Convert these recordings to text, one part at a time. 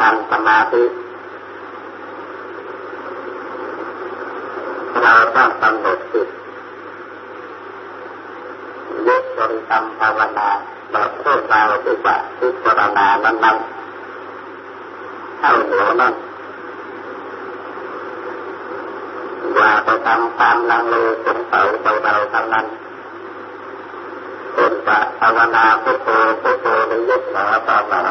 การทำสมาธิเราต้องกำหนดจิตยึดบริกรรมภาวนาแบบพวกเราที่ว่าพิจารณานั้นๆเข้าหัวนั่นว่าไปทำตามลังเลสงสัยเราๆทั้งนั้นคนจะภาวนาพุทโธพุทโธในยึดหนาตอนหนา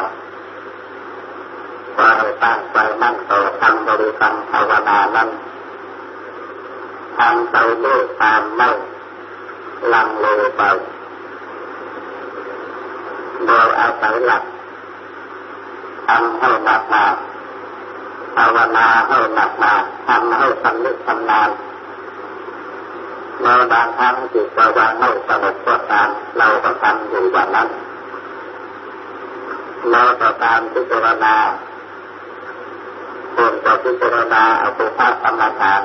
ว่าให้ตั้งใจนั่งต่อทำบริกรรมภาวนานั้นทำไปด้วยตามไม่ลังเลไปโดยอาศัยหลักทำให้หนักมาภาวนาให้หนักมาทำให้สำนึกสำนานเมื่อบางครั้งจิตเราวางไม่สงบก็ตามเราก็ทำอยู่แบบนั้นเราก็ตามพิจารณา ควรจะพิจารณาเอาปุพะกรรมฐาน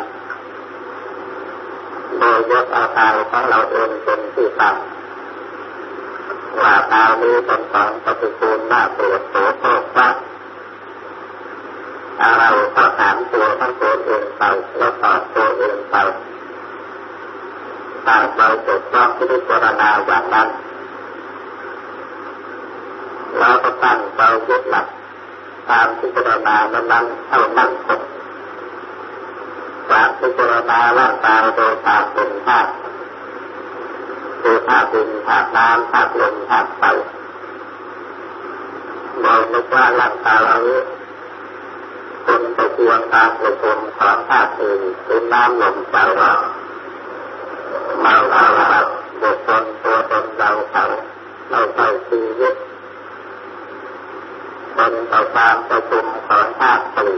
โดยยกอาตายของเราเองเป็นที่ตั้งว่าตานี้เป็นของปฏิกูลน่าปวดโสโครกฟักเราก็ถามตัวทั้งตัวเองไปแล้วตอบตัวเองไปถ้าเราจดจ้องพิจารณาอย่างนั้นเราก็ตั้งเรายึดหลัก ตามพิจารณานั้นเท่านั้นคงการพิจารณาร่างกายโดยตามเป็นธาตุคือธาตุดินธาตุน้ำธาตุลมธาตุไฟโดยนึกว่าร่างกายเราคนไปเพียงตามประชุมของธาตุอื่นคือน้ำลมไฟเราเราเราบุคคลตัวตนเราเขาเราใช้ชีวิต นไปตามประชุมของธาตุสี่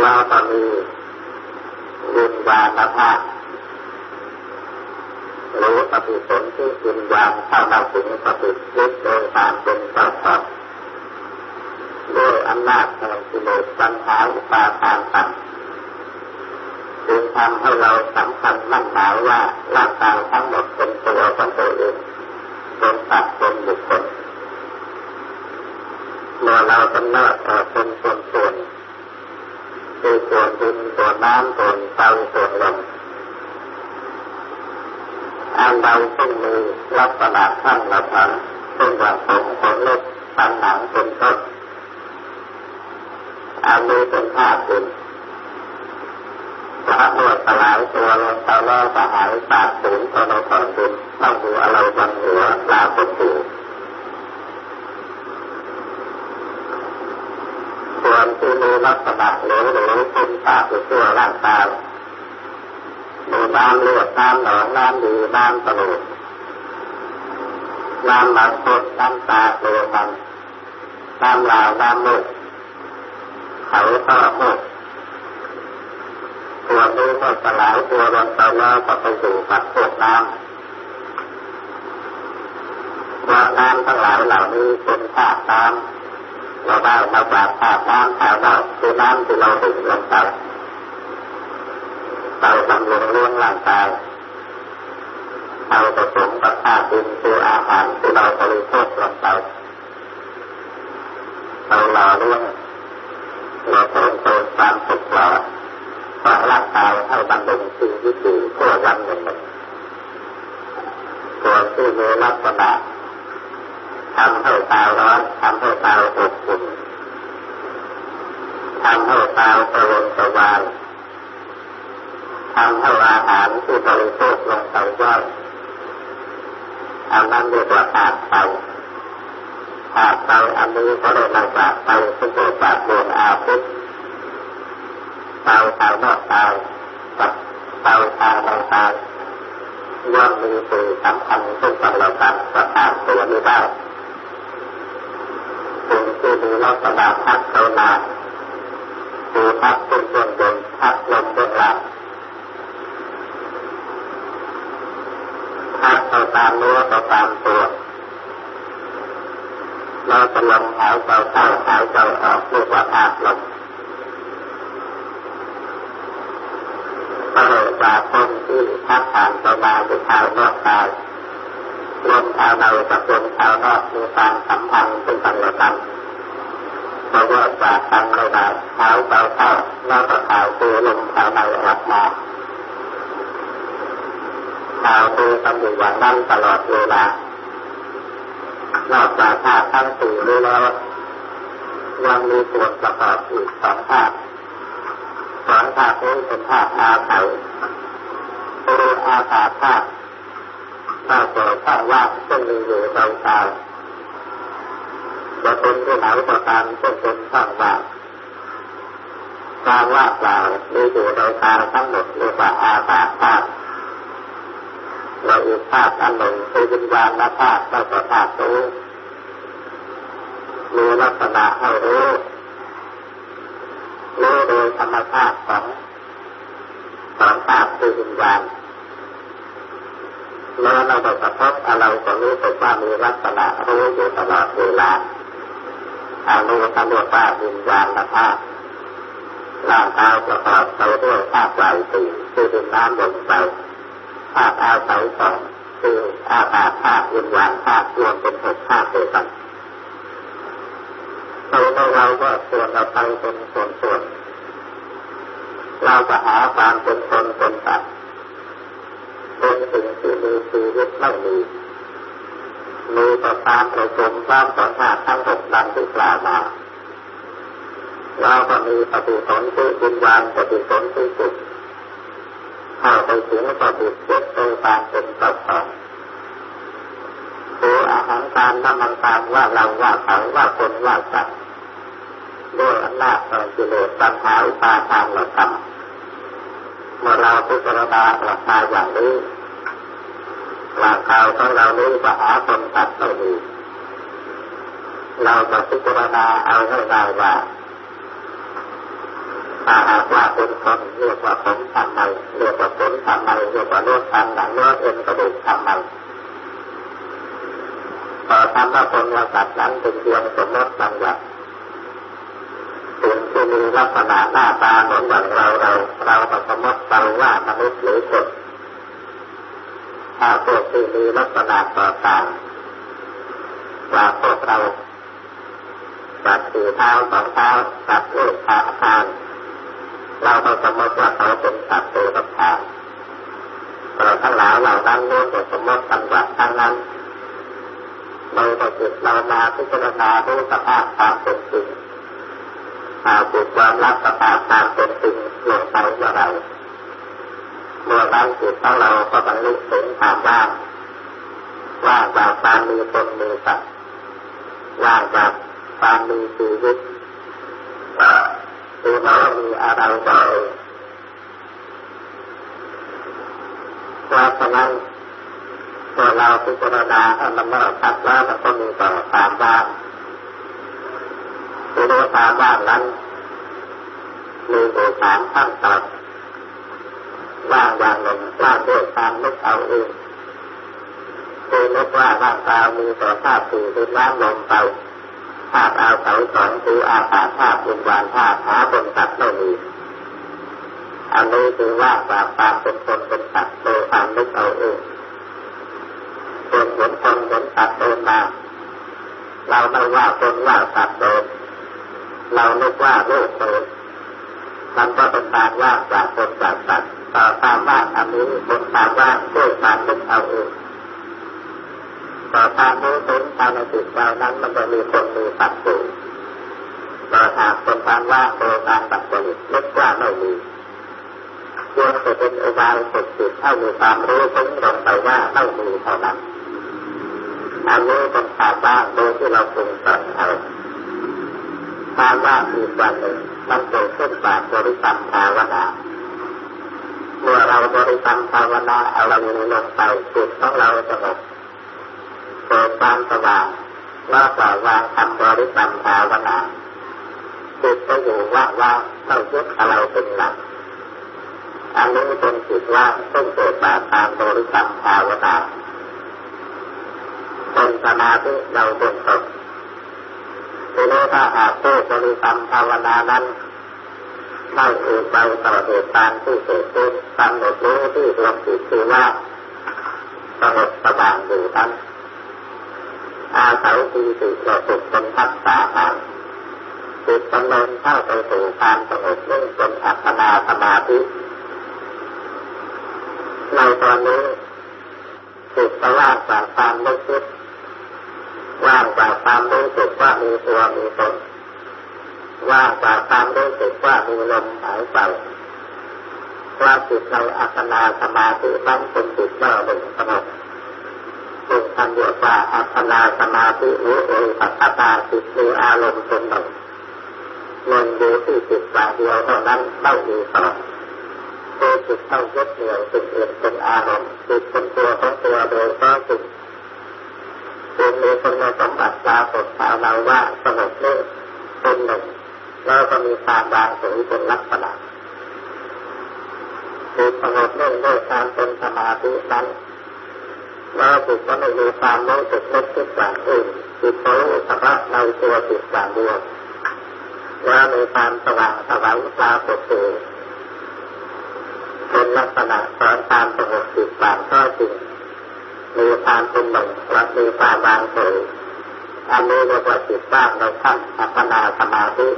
เราก็มีวิญญาณธาตุรู้ปฏิสนธิวิญญาณเข้ามาถึงปฏิจิตโดยตามเป็นต่อต่อด้วยอำนาจแห่งกิเลสปัญหาอุปาทานต่างจึงทำให้เราสำคัญมั่นหมายว่าร่างกายทั้งหมดเป็นตัวของตัวเอง เป็นสัตว์เป็นบุคคลเมื่อเรากำเนิดออกเป็นส่วนๆคือส่วนดินส่วนน้ำส่วนไฟส่วนลมอันใดซึ่งมีลักษณะขั้นละพันซึ่งว่าผมขนเล็บตันหนังเป็นต้นอันนี้เป็นธาตุดิน พระเมื่อสลายตัวลงไปแล้วก็หายสาบสูญก็ในแผ่นดินต้องดูอะไรบนหัวลาคนอยู่ส่วนที่มีลักษณะเหลวหรือเป็นตาเป็นตัวร่างกายมีน้ำเลือดน้ำหนองน้ำดีน้ำตลุดน้ำมันสดน้ำตาโลมันน้ำลาวน้ำมุกเขาก็มุก ตัวนี้ก็สลายตัวลงไปแล้วก็ไปสู่กับพวกน้ำว่าน้ำทั้งหลายเหล่านี้เป็นธาตุน้ำเราได้มาจากธาตุน้ำธาตุเราคือน้ำที่เราดื่มลงไปเราบำรุงเลี้ยงร่างกายเราผสมกับธาตุดินคืออาหารที่เราบริโภคลงไปเราหล่อเลี้ยงเราเพิ่มเติมความสุขหล่อ ของร่างกายให้บำรุงชีวิตอยู่ทั่ววันหนึ่งส่วนที่มีลักษณะทำให้ตาร้อนทำให้ตาอบอุ่นทำให้ตาสว่างสว่างทำให้อาหารที่บริโภคลงไปย่อยอันนั้นเรียกว่าธาตุไฟธาตุไฟอันนี้ก็เลยมาจากไฟซึ่งเกิดจากดวงอาทิตย์ ตาภายนอกตายกับเตาภายในตายย่อมมีสื่อสำคัญซึ่งกันและกันประกาศตัวนี้ได้สิ่งที่มีลักษณะพักเขานาคือพักเป็นส่วนบนพักลมเบื้องล่างพักเขาตามเนื้อเขาตามตัวเราจะลมหายใจเข้าหายใจออกเรียกว่าธาตุลม ก็เลยจากคนที่พักผ่านไปมาที่ชาวนอกกายลมชาวเรากับลมชาวนอกมีความสัมพันธ์ซึ่งกันและกันเพราะว่าจากกันไม่ได้เท้าเท้าเข้าแล้วก็เท้าตัวลมชาวในออกมาเท้าตัวทำอยู่อย่างนั้นตลอดเวลานอกจากธาตุทั้งสี่นี้แล้วยังมีส่วนประกอบอีกสองธาตุสองธาตุนี้เป็นธาตุอาศัยคื อาสาธาตุถ้าเกิดข้าว่างซึ่งมีอยู่ในกายจะเป็นที่ไหนก็ตามก็เป็นข้างว่างการว่าเปล่ามีอยู่ในกายทั้งหมดเรียกว่าอาสาธาตุเราอีกธาตุอันหนึ่งคือวิญญาณธาตุก็จะธาตุรู้มีลักษณะให้รู้รู้โดยธรรมชาติของของธาตุคือวิญญาณ มื่อเราไปกระทบอะไรก็รู้สึกว่ามีลักษณะรู้อยู่ตลอดเวลาอันนี้ก็เรียกว่าวิญญาณธาตุร่างกายประกอบไปด้วยธาตุไหลสี่คือดินน้ำลมไฟธาตุอาศัยสองคืออาตาธาตุวิญญาณธาตุรวมเป็นหกธาตุด้วยกันตัวเราก็ส่วนเราไปเป็นส่วนส่วนเราจะหาความเป็นคนเป็นสัตว์ เป็นสิ่งที่มีชีวิตไม่มีมีต่อตามประชุมสร้างสังหารทั้งหกดังที่กล่าวมาเราก็มีปฏิสนธิวิญญาณปฏิสนธิจิตเข้าไปถึงปฏิเสธโดยการเป็นประกอบตัวอาหารการน้ำมันตามว่าเราว่าเขาว่าคนว่าสัตว์ด้วยอำนาจของกิเลสตัณหาอุปาทานเราทำ มื่อเราพิจารณาออกมาอย่างนี้ร่างกายของเรานี้จะหาคนตัดไม่มีเราจะพิจารณาเอาให้ได้ว่าถ้าหากว่าเป็นคนเรียกว่าผมทำไมเรียกว่าผมทำไมเรียกว่าโน้ตทำหนังเนื้อเอ็นกระดูกทำไมพอทำว่าคนว่าสัตว์นั้นเป็นเพียงสมมติบางอ ย่างสิ่งที่มีลักษณะหน้าตาเหมือนอย่างเราเราเราแต้องสมมติเราว่ามนุษย์หรือคนถ้าพวกที่มีลักษณะต่างๆว่าพวกเราสัตว์สี่เท้าสองเท้าสัตว์ลูกขาทานเราต้องสมมติว่าเขาเป็นสัตว์ตัวกับทางเราทั้งหลายเหล่านั้นล้วนแต่สมมติกันว่าทั้งนั้นเราต้องจิตเรามาพิจารณาดูสภาพความเป็นจริง หาจิตความรับสภาพความเป็นจริงลงไปอย่างไรเมื่อนั้นจิตของเราก็บรรลุถึงความว่างว่างจากความมีตนมีสัตว์ว่างจากความมีชีวิตคือเรามีอะไรก็เองเพราะฉะนั้นเมื่อเราพิจารณาให้มันเลิกชัดแล้วมันก็มีต่อความว่าง คือความว่างนั้นมีอยู่สามขั้นตอนว่างอย่างหนึ่งว่างด้วยความนึกเอาเองคือนึกว่าร่างกายมีต่อธาตุสี่คือน้ำลมไฟธาตุอาศัยสองคืออาสาธาตุวิญญาณธาตุหาบนสัตว์ไม่มีอันนี้คือว่าจากความเป็นคนเป็นสัตว์โดยความนึกเอาเองส่วนผลคนผลสัตว์โดนมาเราไม่ว่าคนว่าสัตว์โดน เรานึกว่าโลกโดนมันก็เป็นการว่าจากคนจากสัตว์ต่อความว่าอันนี้เป็นความว่าด้วยความนึกเอาเองต่อความรู้สึกภายในจิตเรานั้นมันจะมีคนมีสัตว์อยู่ต่อหากเป็นความว่างโดยการตัดสินนึกว่าไม่มีเพียงแต่เป็นอุบายฝึกจิตให้มีความรู้สึกลงไปว่าไม่มีเท่านั้นอันนี้เป็นความว่างโดยที่เราปรุงแต่งเอา ควาว่างอีกวันหนึ่งมันเกิดขึ้นจากบริกรรมภาวนาเมื่อเราบริกรรมภาวนาเอาเราลงไปจิตของเราสงบเกิดความสว่างแล้วปล่อยวางทำบริกรรมภาวนาจิตก็อยู่ว่างๆไม่ยึดอะไรเป็นหลักอันนี้เป็นจิตว่างต้องเกิดจากการบริกรรมภาวนาเป็นสมาธิเราเป็นตก ทีนี้ถ้าหากผู้บริกรรมภาวนานั้นไม่อื่นไปต่อเหตุการณ์ที่เกิดขึ้นกำหนดรู้ที่รวมจิตคือว่าสงบสว่างอยู่นั้นอาศัยปีติเราสุขเป็นทักษะหางจิตดำเนินเข้าไปสู่ความสงบนิ่งเป็นอัปปนาสมาธิในตอนนี้จิตจะว่างจากความไม่คิด ว่างจากความรู้สึกว่ามีตัวมีตนว่างจากความรู้สึกว่ามีลมหายใจว่าจิตในอัปปนาสมาธินั้นเป็นจิตเมื่หนึ่งสงบซึ่งท่านเรียกว่าอัปปนาสมาธิหรือเอปัตตาจิตมีอารมณ์เป็นหนึ่งลงดูที่จิตวางเดียวเท่านั้นไม่มีสองตัวจิตต้องยึดเหนี่ยวสิ่งอื่นเป็นอารมณ์จิตเป็นตัวของตัวโดยก็จิต จึงมีคุณสมบัติปรากฏสาวเราว่าสงบนิ่งเป็นหนึ่งแล้วก็มีความวางสูงเป็นลักษณะจิตสงบนิ่งด้วยการเป็นสมาธินั้นแล้วจิตก็ไม่มีความรู้สึกนึกคิดอย่างอื่นจิตรู้เฉพาะในตัวจิตอย่างเดียวว่ามีความสว่างสว่างปรากฏอยู่เป็นลักษณะของความสงบจิตบางก็จริง มีความเป็นหนึ่งและมีความวางเฉยอันนี้เรียกว่าจิตว่างในขั้นอัปปนาสมาธิ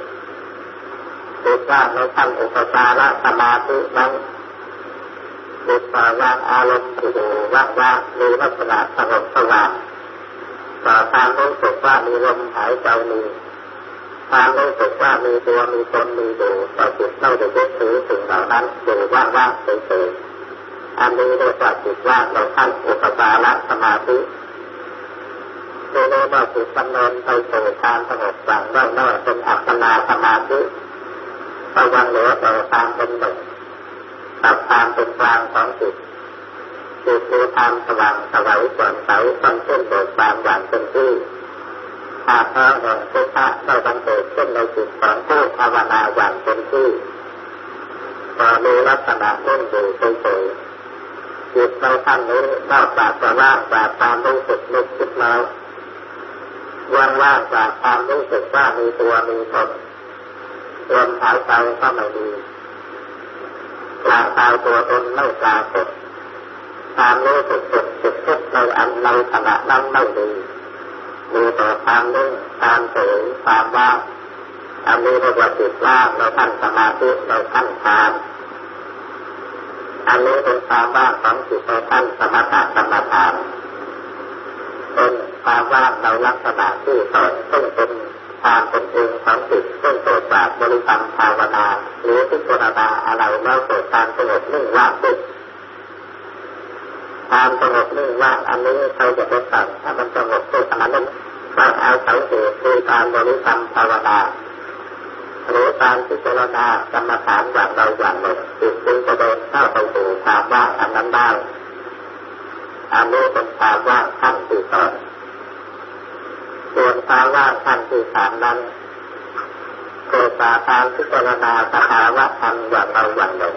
จิตว่างในขั้นอุปจารสมาธินั้นจิตปล่อยวางอารมณ์อยู่ว่างๆมีลักษณะสงบสว่างต่อความรู้สึกว่ามีลมหายใจมีความรู้สึกว่ามีตัวมีตนมีอยู่ต่อจิตเราจะยึดถือสิ่งเหล่านั้นอยู่ว่างๆเฉยๆ อันนี้เรียกว่าจิตว่างในขั้นอุปจารสมาธิโดยว่าจิตดำเนินไปสู่การสงบอย่างน้อยๆเป็นอัปปนาสมาธิระวังเหลือแต่ความเป็นหนึ่งกับความเป็นกลางของจิตจิตมีความสว่างสวัยสว่างใสตั้งต้นโดยความอย่างเป็นที่หากพระแห่งพุทธะได้บังเกิดขึ้นในจิตของผู้ภาวนาอย่างเป็นที่ก็มีลักษณะเล่นอยู่เฉยๆ จิตในขั้นนี้นอกจากจะว่างจากความรู้สึกนึกคิดแล้วยังว่างจากความรู้สึกว่ามีตัวมีตนลมหายใจก็ไม่มีร่างกายตัวตนไม่ปรากฏความรู้สึกสุดสุดทุกในอันในขณะนั้นไม่มีมีแต่ความนิ่งความเฉยความว่างอันนี้เรียกว่าจิตว่างในขั้นสมาธิในขั้นฌาน อันนี้เป็นควาว่างของจิตในขั้นสมถะสมถานเป็นควาว่างในลักษณะที่ต่อซึ่งเป็นความเป็นเองของจิตซึ่งเกิดจากบริกรรมภาวนาหรือพิจารณาอะไรแล้วเกิดการสงบนิ่งว่างขึ้นความสงบนิ่งว่างอันนี้เขาจะไปสั่งถ้ามันสงบตัวขนาดนั้นก็เอาสังเกตคือการบริกรรมภาวนา รือการพิจารณากรรมฐานอย่างใดอย่างหนึ่งจิตจึงจะเดินเข้าไปสู่ความว่างอันนั้นได้อันนี้เป็นความว่างขั้นที่สองส่วนความว่างขั้นที่สามนั้นเกิดจากการพิจารณาสภาวะธรรมอย่างใดอย่างหนึ่ง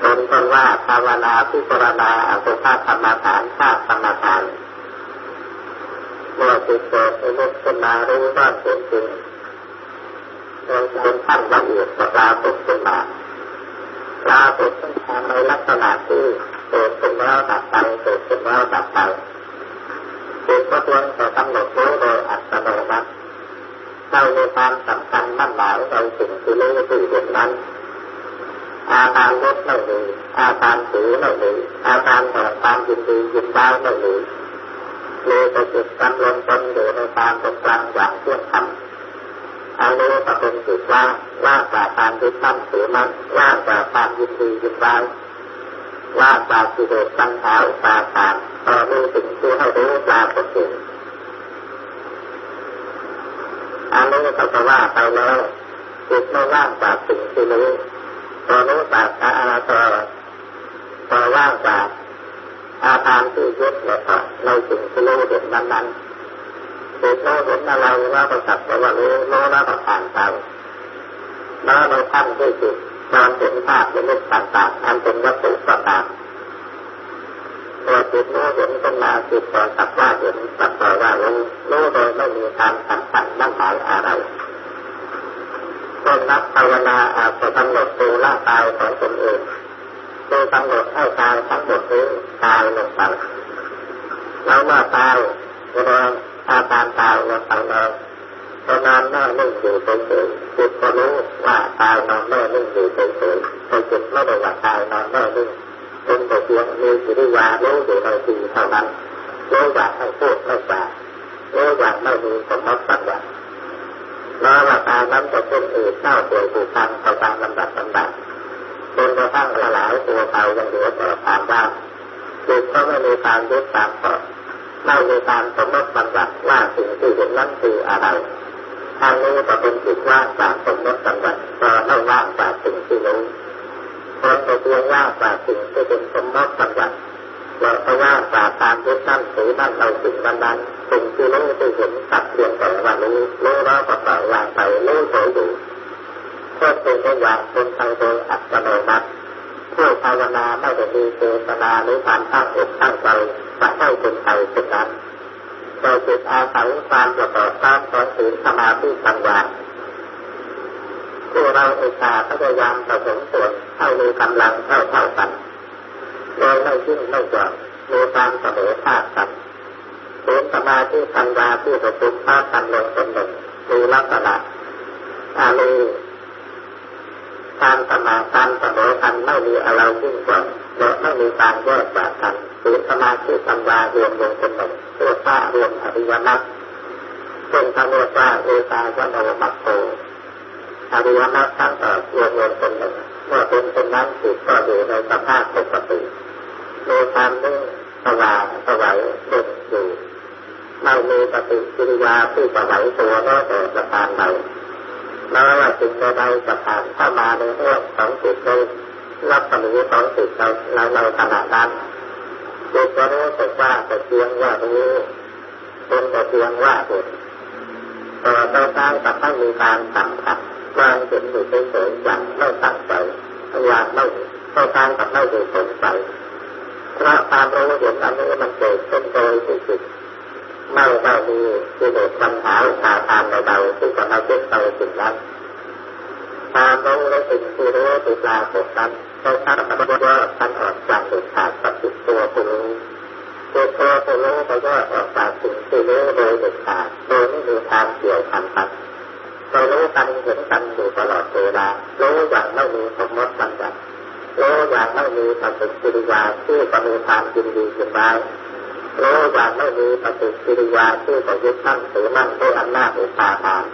เป็นต้นว่าภาวนาพิจารณาอสุภะธรรมฐานธาตุธรรมฐาน เมื่อจิตเกิดในมุขึ้นารู้ว่าเป็นจริงเป็นขั้นละเอียดปรากขึ้นมาปรากฏขึ้นมาในลักษณะที่เกิดขึ้นแล้วดับไปเกิดขึ้นแล้วดับไปจิตก็ควรจะกำหนดรู้โดยอัตโนมัติเราในความสำคัญมั่นหมายในสิ่งที่รู้ที่เห็นนั้น อาการลดไม่มีอาการสีไม่มีอาการแห่งความยินดียินได้ไม่ มีมีแต่จิตกำลังตนอยู่ในความเป็นกลางอย่างเที่ยงธรรมอันนี้ก็เป็นจิตว่างว่างจากการยึดมั่นถือมั่นว่างจากความยินดียินได้ว่างจากกิเลสตัณหาอุปาทานต่อมีสิ่งที่ให้รู้ปรากฏอยู่อันนี้ก็จะว่าไปแล้วจิตไม่ว่างจากสิ่งที่รู้ตัวรู้จากอาตัวตัวว่างจาก อาการที่ยึดแล้วก็ในสิ่งที่รู้เห็นนั้นนั้นจิตรู้เห็นอะไรว่าประจักษ์ว่ารู้รู้แล้วก็ผ่านไปแล้วเราตั้งด้วยจิตนอนเห็นภาพในรูปต่างๆอันเป็นวัตถุต่างๆตัวจิตรู้เห็นขึ้นมาจิตก็สักว่าเห็นสักว่ารู้รู้โดยไม่มีการสัมผัสนั่งหมายอะไรคนนักภาวนาอาจจะกำหนดดูร่างกายของตนเอง ดูกำหนดให้กายทั้งหมดนี้ตายลงไปแล้วเมื่อตายแสดงอาการตายลงไปแล้วตอนนั้นแม่นิ่งอยู่เฉยๆจิตก็รู้ว่าตายนอนแม่นิ่งอยู่เฉยๆแต่จิตไม่ได้ว่าตายนอนแม่นิ่งเป็นแต่เพียงมีสิริวารู้อยู่ในทีเท่านั้นรู้อย่าไม่พูดไม่จารู้อย่าไม่มีสมมติปัญญาแล้วว่าตายนั้นจะเป็นอื่นเน่าเปื่อยผุพังไปตามลำดับลำดับ จนกระทั่งละลายตัวไปยังเหลือแต่ความว่างจิตก็ไม่มีการยึดตามต่อไม่มีการสมมติบัญญัติว่าสิ่งที่เห็นนั้นคืออะไรทางนี้ก็เป็นจิตว่างจากสมมติบัญญัติก็ไม่ว่างจากสิ่งที่รู้คนจะเพียงว่างจากสิ่งที่เป็นสมมติบัญญัติเราก็ว่างจากการยึดนั่นถือนั่นเราสิ่งนั้นนั้นสิ่งที่รู้ที่เห็นสักเพียงแต่ว่ารู้รู้แล้วก็ปล่อยวางไปรู้เฉยอยู่ เพื่อเป็นตัวอย่างเป็นไปโดยอัตโนมัติผู้ภาวนาไม่ได้มีเจตนาหรือความตั้งอกตั้งใจจะให้เป็นไปเป็นนั้นโดยจิตอาศัยความประกอบตามของศีลสมาธิปัญญาผู้เราอุตส่าห์พยายามผสมส่วนให้มีกำลังเท่าเท่ากันโดยไม่ยิ่งไม่หย่อนมีความเสมอภาคกันศีลสมาธิปัญญาที่ประชุมภาคกันลงเป็นหนึ่งมีลักษณะอาลี การสมาการเสมอกันไม่มีอะไรยิ่งกว่าและไม่มีการแยกจากกันศีลสมาธิปัญญารวมลงเป็นหนึ่งเรียกว่ารวมอริยมรรคเป็นคำเรียกว่าเอตายโนมัคโตอริยมรรคทั้งแปดรวมลงเป็นหนึ่งเมื่อเป็นเช่นนั้นจิตก็อยู่ในสภาพปกติมีความนิ่งสว่างสวัยเด่นอยู่ไม่มีปฏิกิริยาที่จะไหวตัวแม้แต่ประการใด ม้ว่าสิ่งใดจะผ่านเข้ามาในเรื่องของจิตในรัศมีของจิตเราในขณะนั้นจิตจะรู้สึกว่าแต่เพียงว่ารู้เป็นแต่เพียงว่าเห็นต่เราสร้างกับไม่มีการสัมผัสวางเห็นอยู่เฉยๆอย่างไม่ตั้งใจอย่างไม่ไม่สร้างกับไม่ดูสนใจเพราะความรู้เห็นอันนี้มันเกิดขึ้นโดยจิต ไม่ได้มีกิเลสปัญหาอุปาทานใดๆที่จะมายึดไปสิ่งนั้นความรู้และสิ่งที่รู้ที่ปรากฏนั้นต้องทราบกันว่าท่านออกจากเด็ดขาดกับจิตตัวผู้รู้ตัวตัวผู้รู้ก็ย่อออกจากสิ่งที่รู้โดยเด็ดขาดโดยไม่มีทางเกี่ยวพันกันเรารู้กันเห็นกันอยู่ตลอดเวลารู้อย่างไม่มีสมมติบัญญัติรู้อย่างไม่มีปฏิกิริยาที่จะมีความยินดียินร้าย รู้อย่างไม่มีปฏิกิริยาที่จะยึดมั่นถือมั่นด้วยอำนาจอุปาทาน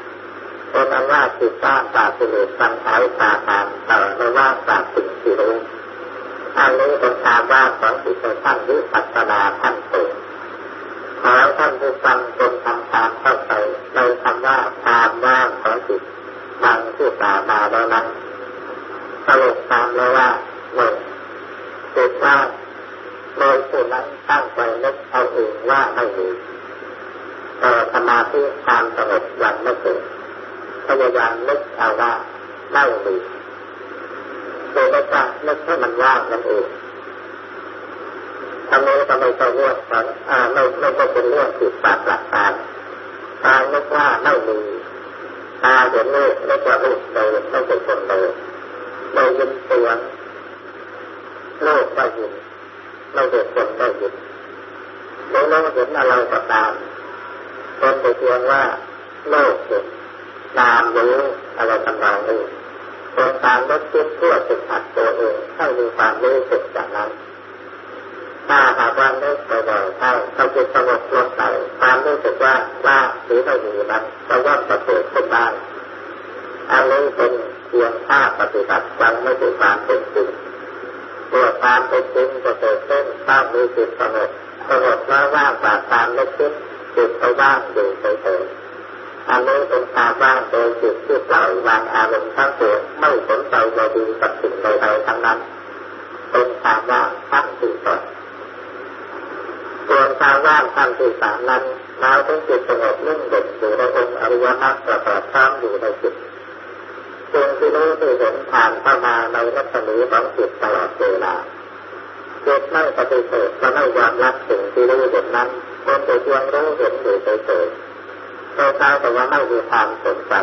เป็นอำนาจจิตต้านจากกิเลสตัณหาอุปาทานแต่ไม่ว่างจากสิ่งที่รู้อันนี้เป็นความว่างของจิตในขั้นวิปัสสนาขั้นสูงขอท่านผู้ฟังจงทำตามเข้าใจในคำว่าความว่างของจิตฟังที่กล่าวมาแล้วนั้นสรุปตามเลยว่าหนึ่งจิตว่าง โดยผู้นั้นตั้งใจนึกเอาเองว่าไม่มีแต่สมาธิความสงบยังไม่เกิดพยายามนึกเอาว่าไม่มีโดยไม่จะนึกให้มันว่างนั่นเองทำนี้ก็ไม่ใช่เรื่องของอ่าไม่ไม่ใช่เป็นเรื่องผิดปากหลักการตานึกว่าไม่มีตาเห็นลูกนึกว่าลูกเดินไม่ใช่คนเดินได้ยินเสียงลูกได้ยินไม่เด็กคนได้ยินหรือเราเห็นอะไรก็ตามคนไปเพียงว่าโลกเห็นตามรู้อะไรต่างๆนี้ เป็นการลดคิดเพื่อฝึกหัดตัวเองให้มีความรู้สึกจากนั้นถ้าหากว่านึกบ่อยๆเข้าเขาจะสงบลงไปความรู้สึกว่าว่าหรือไม่ดีนั้นจะย่อมประเสริฐขึ้นได้อันนี้เป็นเพียงภาพปฏิบัติยังไม่ถึงความเป็นจริงตัว ความเป็นจริงจะเกิดขึ้นต้องมีจิตสงบสงบแล้วว่างจากความนึกคิดจิตไปว่างอยู่เฉยๆอันนี้เป็นความว่างโดยจิตที่ปล่อยวางอารมณ์ทั้งปวงไม่สนใจใยดีกับสิ่งใดๆทั้งนั้นเป็นความว่างทั้งที่ตนส่วนความว่างขั้นที่สามนั้นเราต้องจิตสงบนิ่งเด่นอยู่ในองค์อริยมรรคประกอบพร้อมอยู่ในจิตจึงที่รู้ที่เห็นผ่านเข้ามาในรัศมีของจิตตลอดเวลา จิตไม่ปฏิเสธและไม่ยอมรับสิ่งที่รู้เห็นนั้นเป็นแต่เพียงรู้เห็นอยู่เฉยๆโดยกายแต่ว่าไม่มีความสนใจ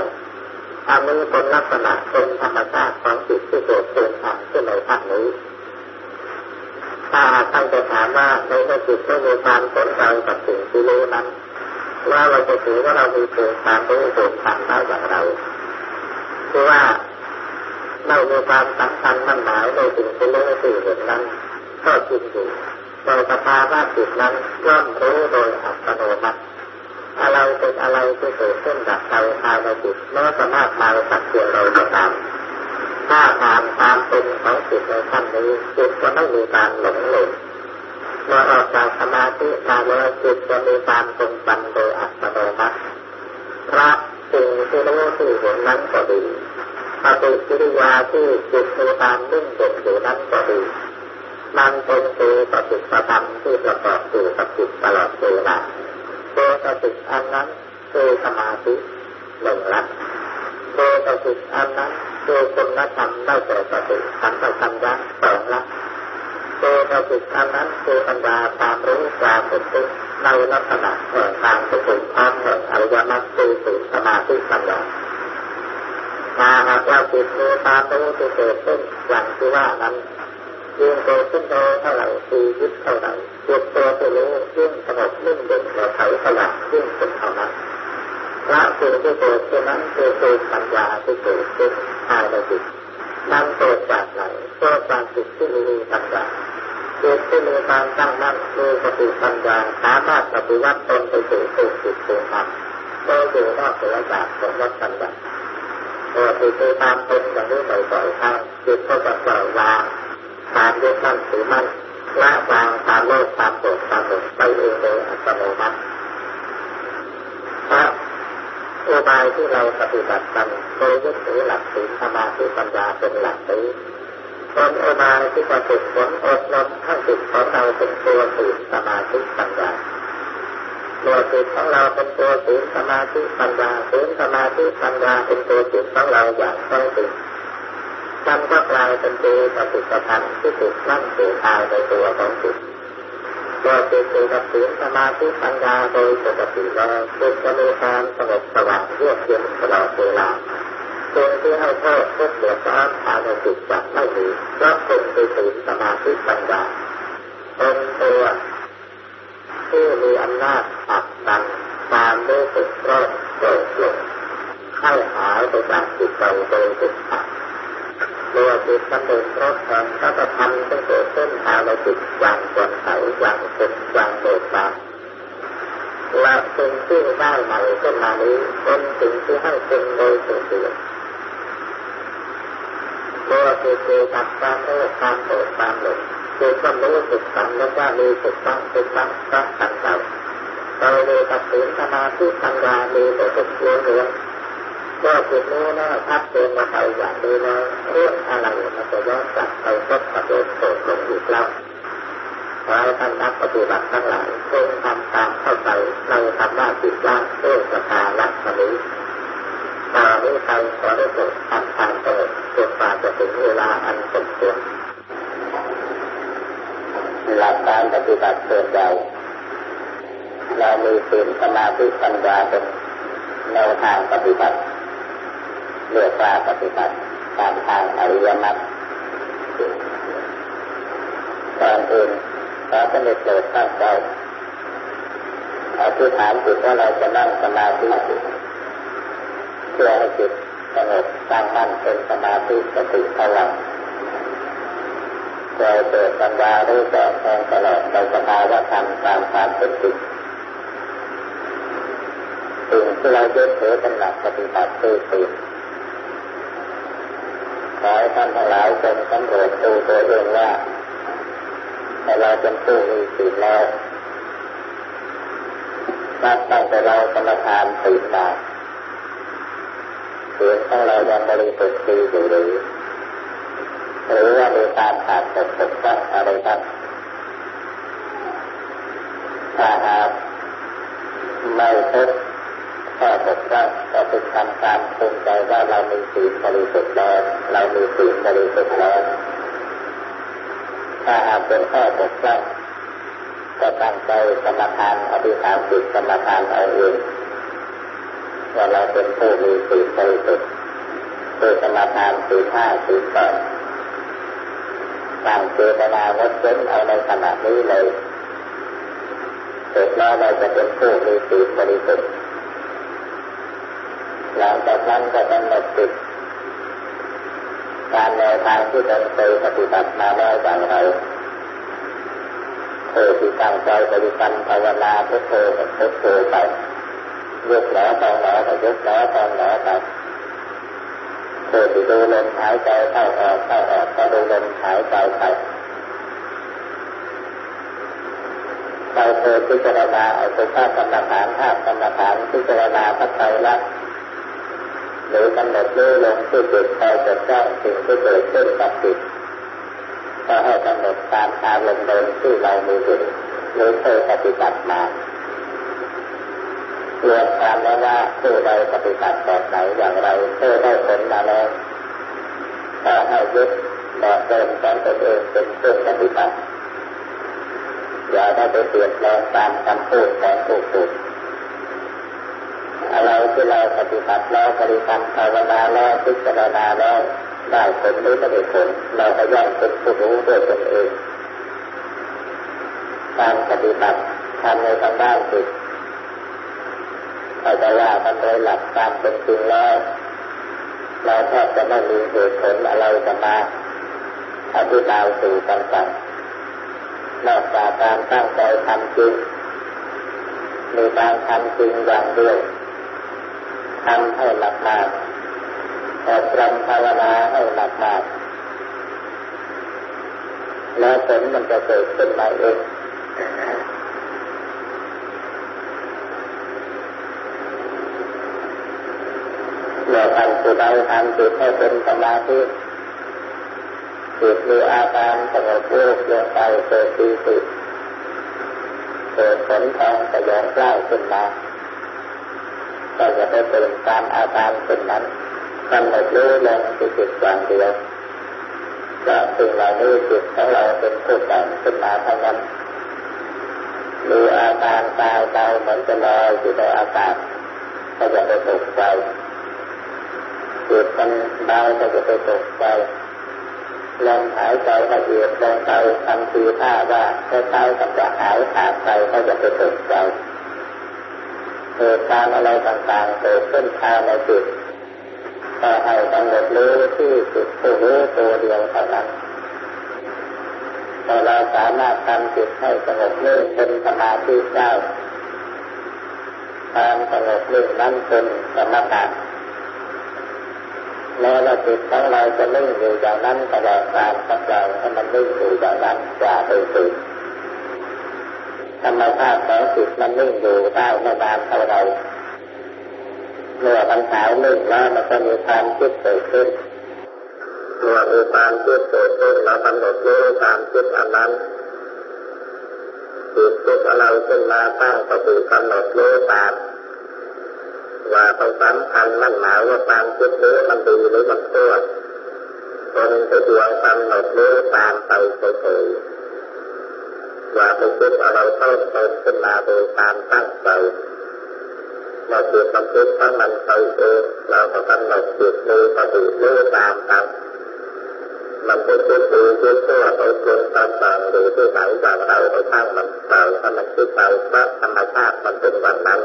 อันนี้เป็นลักษณะเป็นธรรมชาติของจิตที่เกิดเป็นธรรมขึ้นในขั้นนี้ถ้าท่านจะถามว่าในเมื่อจิตไม่มีความสนใจกับสิ่งที่รู้นั้นว่าเราจะถือว่าเรามีเพียงความรู้เพียงธรรมได้อย่างไรคือว่าไม่มีความสำคัญมันหมายในสิ่งที่รู้ที่เห็นนั้น ก็จริงอยู่โดยสภาวะจิตนั้นย่อมรู้โดยอัตโนมัติอะไรเป็นอะไรที่เกิดขึ้นจากใจภายในจิตแม้จะมากมาสักเพียงไรก็ตามถ้าตามตามเป็นของจิตในขั้นนี้จิตจะไม่มีการหลงหลงเมื่อออกจากสมาธิมาแล้วจิตจะมีความทรงจำโดยอัตโนมัติพระสิ่งที่รู้ที่เห็นนั้นก็ดีปฏิกิริยาที่จิตมีความนิ่งเด่นอยู่นั้นก็ดี มันเป็นตัวปฏิปธรรมที่ประกอบอยู่กับจิตตลอดเวลาตัวปฏิอันนั้นคือสมาธิหนึ่งละตัวปฏิอันนั้นคือคุณธรรมได้แก่สติสัมปชัญญะสองละตัวปฏิอันนั้นคือปัญญาความรู้ความเป็นตึกในลักษณะแห่งการประชุมพร้อมแห่งอริยมรรคคือสมาธิปัญญาถ้าหากว่าจิตมีความรู้ที่เกิดขึ้นอย่างที่ว่านั้น ยิ่งโตขึ้นโตเท่าไหร่ชีวิตเท่าไหร่จิตตัวที่รู้ยิ่งสงบนิ่งเด่นและไถ่สละยิ่งเป็นเท่านั้นพระสิ่งที่เกิดขึ้นนั้นคือตัวปัญญาที่เกิดขึ้นภายในจิตนั่นเกิดจากไหนเกิดจากจิตที่มีปัญญาจิตที่มีความตั้งมั่นมีสติปัญญาสามารถปฏิวัติตนไปสู่ตัวจิตตัวธรรมโดยอยู่นอกเหนือจากสมมติปัญญาพอจิตมีความเป็นอย่างนี้บ่อยๆครั้งจิตก็จะปล่อยวาง ความยึดมั่นถือมั่นละวางความโลภความโกรธความหลงไปเองโดยอัตโนมัติเพราะอุบายที่เราปฏิบัติกันโดยยึดถือหลักศีลสมาธิปัญญาเป็นหลักนี้เป็นอุบายที่ประสิทธิ์ผลอบรมทั้งจิตของเราเป็นตัวศีลสมาธิปัญญาตัวจิตของเราเป็นตัวศีลสมาธิปัญญาศีลสมาธิปัญญาเป็นตัวจิตของเราอย่างแท้จริง มันก็กลายเป็นตัวปฏิปทานที่ถูกนั่งเสียภายในตัวของจิตตัวจิตอยู่กับศีลสมาธิปัญญาโดยปกติแล้วจิตจะมีความสงบสว่างเยือกเย็นตลอดเวลาสิ่งที่ให้โทษทุกเดือดร้อนภายในจิตจะไม่มีเพราะเป็นตัวศีลสมาธิปัญญาเป็นตัวที่มีอำนาจผลักดันความรู้สึกร้อนโกรธหลงให้หายไปจากจิตใจโดยสุดขาด เมื่อจิตมันเดิรถแห่งพระประธรรมที่เกิดขึ้นภายในจิตอย่างสวนใสอย่างสุดอย่างเบิกบานและสิ่งที่ได้ใหม่ขึ้นมานี้เป็นสิ่งที่ให้เป็นโดยสุดเดียวตัวจิตเกิดจากความโลภความโกรธความหลงคือความรู้สึกสำนึกว่ามีสุขบ้างทุข์บ้างก็ต่างๆเราเลยตัดสินสมาธิปัญญามีแต่สุขเรื่อ ยๆก็จิตรู้นะชัดเจนมาไปอย่างนี้แล้วเรื่องอะไรมันจะย้อนกลับไปพบกับโลกโกรธหลงอีกแล้วขอให้ท่านนักปฏิบัติทั้งหลายจงทำตามเข้าใจในธรรมะจิตว่างด้วยสตาลักษณ์นี้ตอนนี้ใครขอได้โปรดทำทางเปิดจนกว่าจะถึงเวลาอันสมควรหลักการปฏิบัติส่วนใหญ่เรามีศีลสมาธิปัญญาเป็นแนวทางปฏิบัติ เรียกว่าปฏิบัติตามทางอริยมรรคตอนอื่นเราจะไม่เกิดตั้งใจอธิษฐานจิตว่าเราจะนั่งสมาธิเพื่อให้จิตสงบตั้งมั่นเป็นสมาธิสติพลังใจเกิดปัญญารู้แจ้งแทงตลอดในสภาวะธรรมตามความเป็นจริงสิ่งที่เราเยึดถือเป็นหลักปฏิบัติคือสิ่ง ขอให้ท่านทั้งหลายจงสำรวจดูตัวเองว่าแต่เราเป็นผู้มีสิ่งแล้วนับตั้งแต่เราสมทานสิ่งมาเสียงของเรายังบริสุทธิ์ดีอยู่หรือหรือว่ามีการขาดตกตกต้องอะไรบ้างถ้าหากไม่พบ ข้อบกพร่องก็เป็นคำการภูมิใจว่าเรามีศีลบริสุทธิ์แล้วเรามีศีลบริสุทธิ์แล้วถ้าหากเป็นข้อบกพร่องก็ตั้งใจสมทานอภิธานจิตสมทานเอาเองว่าเราเป็นผู้มีศีลบริสุทธิ์โดยสมทานศีลห้าศีลแปดตั้งเจตนางดเว้นเอาในขณะนี้เลยเสร็จแล้วเราจะเป็นผู้มีศีลบริสุทธิ์ หลังจากนั้นก็กำหนดจิตการแนวทางที่ตนเคยปฏิบัติมาแล้วอย่างไรเธอที่ตั้งใจปฏิบัติภาวนาพุทโธพุทโธไปยกหนอตองหนอไปยกหนอตองหนอไปเธอที่ดูลมหายใจเข้าออกเข้าออกก็ดูลมหายใจไปเราเคยพิจารณาเอาสุภาพกรรมฐานภาพกรรมฐานพิจารณาพัฒนาละห รือกำหนดรู้ลงที่จิตคอยจดจ้องสิ่งที่เกิดขึ้นกับจิตก็ให้กำหนดตามอารมณ์เดิมที่เรามีอยู่หรือเคยปฏิบัติมารวมความแล้วว่าผู้ใดปฏิบัติแบบไหนอย่างไรเพื่อได้ผลมาแล้วขอให้ยึดแบบเดิมของตนเองเป็นเครื่องปฏิบัติอย่าได้ไปเปลี่ยนแปลงตามคำพูดของผู้อะไร ที่เราปฏิบัติแล้วปฏิบัติภาวนาแล้วพิจารณาแล้วได้ผลหรือไม่ได้ผลเราก็ย่อมเป็นผู้รู้ด้วยตนเองการปฏิบัติทำในทางด้านจิตเราจะว่ามันโดยหลักการเป็นจริงแล้วเราแทบจะไม่มีเหตุผลอะไรจะมาอธิบายสู่กันฟังนอกจากการตั้งใจทำจริงมีการทำจริงอย่างเดียว ทำให้หลักมากแต่ตรำภาวนาให้หลักมากแล้วผลมันจะเกิดขึ้นมาเองเมื่อทำสุดใดทำจิตให้เป็นสมาธิจิตมีอาการสงบเรียบลงไปเกิดปีติเกิดผลทองสยองกล้าขึ้นมา ก็จะไปเป็นตามอาการเป็นนั้นกำหนดรู้ลงที่จิตอย่างเดียวจะสิ่งเหล่านี้จิตของเราเป็นผู้แต่งขึ้นมาเทั้งนั้นมีอาการตายเบาเหมือนจะลอยอยู่ในอากาศก็จะไปตกใจจิตมันเบาก็จะไปตกใจลมหายใจละเอียดลงไปทำทีท่าว่าคล้ากับจะหายขาดใจก็จะไปตกใจ เหตุการณ์อะไรต่างๆ เกิดขึ้นภายในจิตก็ให้กำหนดรู้ที่จิตผู้รู้ตัวเดียวเท่านั้นแต่เราสามารถทำจิตให้สงบนิ่งเป็นสมาธิได้ความสงบนิ่งนั้นเป็นสมถะแล้วเราจิตของเราจะนิ่งอยู่อย่างนั้นตลอดการสักอย่างให้มันนิ่งอยู่อย่างนั้นอย่าไปตื่น ธรรมชาติของจิตมันนิ่งอยู่ได้ไม่นานเท่าไรเมื่อมันหายนิ่งแล้วมันจะมีความคิดเกิดขึ้นเมื่อมีความคิดเกิดขึ้นเรากำหนดรู้ความคิดอันนั้นจิตคิดอะไรขึ้นมาตั้งสติกำหนดรู้ตามว่าต้องสำคัญมั่นหมายว่าความคิดนี้มันดีหรือมันชั่วคนจะเพียงกำหนดรู้ตามไปเฉย ว่าไปคิดอะไรเพิ่มเติมขึ้นมาโดยการตั้งใจเราจิตมันคิดทั้งมันไปเองเราก็กำหนดจิตมีปฏิรู้ตามกันมันเป็นคิดดีคิดชั่วไปจนต่างๆหรือที่ไหนอย่างไรก็ช่างมันไปถ้ามันคิดไปเพราะธรรมชาติมันเป็นแบบนั้น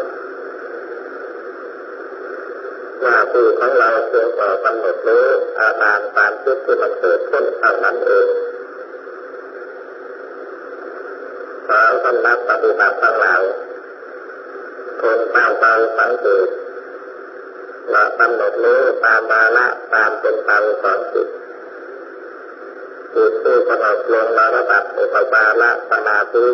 ว่าที่ของเราเพียงแต่กำหนดรู้อาการการคิดที่มันเกิดขึ้นเท่านั้นเอง ขอสำนักปฏิบัติทั้งหลายคนตามใจสังเกตเรากำหนดรู้ตามมาละตามเป็นไปของจิตจิตที่สงบลงในระดับอุปจารสมาธิ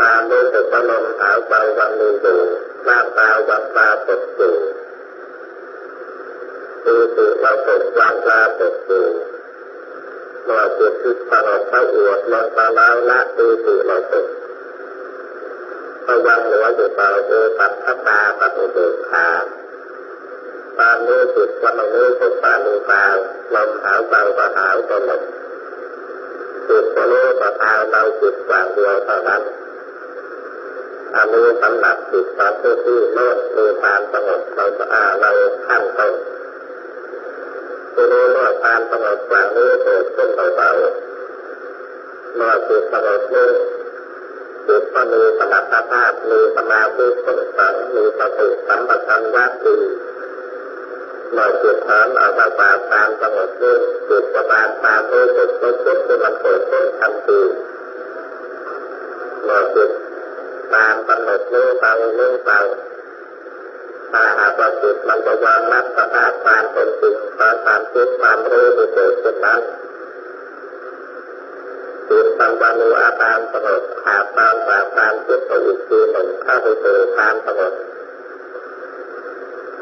ตามรู้สึกลมหายใจวันมีอยู่ร่างกายวันปราตกอยู่คือจิตเราตกวันปราตกอยู่ เมื่อจิตที่สงบละเอียดลงไปแล้วละคือจิตเราตึกพยังหลืออยู่ต่อคือปัจจตาปฏิเดชาตามนี้จิตวันนี้สุปานุตาลมหายใจก็หายไปหมดจิตก็รู้ต่อตาเราจิตอย่างเดียวเท่านั้นอันนี้สำหรับจิตตอนที่ที่โน่นมีความสงบเราจะอาเราขั้นต้น ที่รู้ว่าความสงบอย่างนี้เกิดขึ้นเบาๆเมื่อจิตสงบนี้จิตก็มีสมรรถภาพมีสมาธิสงสังมีสติสัมปชัญญะดีเมื่อจิตถอนออกจากความสงบนี้จิตจะมาตามรู้สึกรู้สึกที่มันเกิดขึ้นทันทีเมื่อจิตตามกำหนดรู้ไปรู้ไป ถ้าหากว่าจิตมันจะยอมรับสภาพความเป็นจริงความคิดความรู้ที่เกิดขึ้นนั้นจิตสังวรมีอาการสงบขาดตามจากการคิดไปอีกทีหนึ่งเข้าไปสู่ความสงบ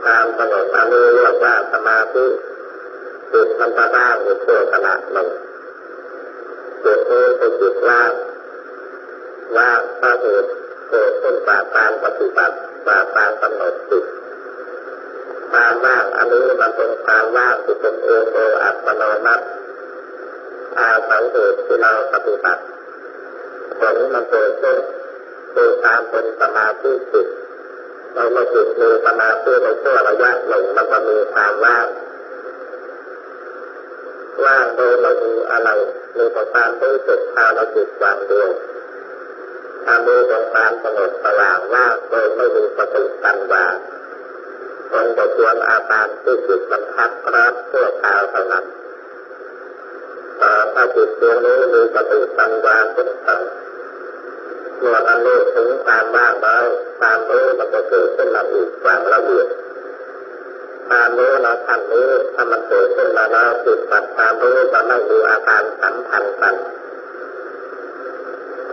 ความสงบอันนี้เรียกว่าสมาธิจิตมันจะได้ในชั่วขณะหนึ่งจิตนี้เป็นจิตว่างว่างถ้าเหตุเกิดขึ้นจากการปฏิบัติจากการกำหนดจิต ความว่างอันนี้มันเป็นความว่างที่เป็นเองโดยอัตโนมัติอาศัยเหตุที่เราปฏิบัติผลมันเกิดขึ้นโดยการเป็นสมาธิจิตเราเมื่อจิตมีสมาธิในช่วงระยะหนึ่งมันก็มีความว่างว่างโดยเรามีอะไรมีแต่ความรู้สึกภายในจิตอย่างเดียวถ้ามีแต่ความสงบสว่างว่างโดยไม่มีสติปัญญา คนจะชวนอาการที่จิตสัมผัสรับชั่วคราวเท่านั้นแต่ถ้าจิตดวงนี้มีสติปัญญาขึ้นตั้งเมื่อมันรู้ถึงความว่างแล้วความรู้มันจะเกิดขึ้นมาอีกอย่างละเอียดความรู้เราทันนี้ถ้ามันเกิดขึ้นมาแล้วจิตกับความรู้จะไม่มีอาการสัมพันธ์กัน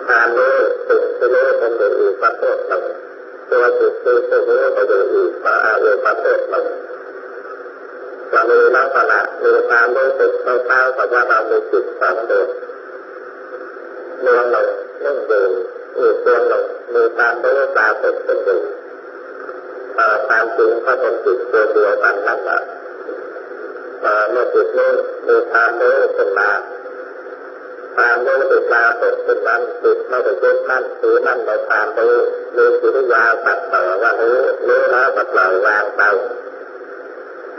ความรู้สิ่งที่รู้เป็นอยู่อีกประเภทหนึ่ง ตัวจิตที่รู้ก็อยู่อีกประเภทหนึ่งจะมีลักษณะมีความรู้สึกเศร้าๆกับว่าเรามีจิตสองดวงดวงหนึ่งนึ่งอยู่อีกดวงหนึ่งมีความรู้ตาเป็นเป็นอยู่ความจริงก็เป็นจิตตัวเดียวกันนั่นแหละเมื่อจิตนี้มีความรู้ขึ้นมา ความรู้ติดลาตกขึ้นนั้นจิตไม่ได้ยึดนั่นถือนั่นในความรู้มีจิยาตัดต่อว่ารู้รู้แล้วก็ปล่อวางไป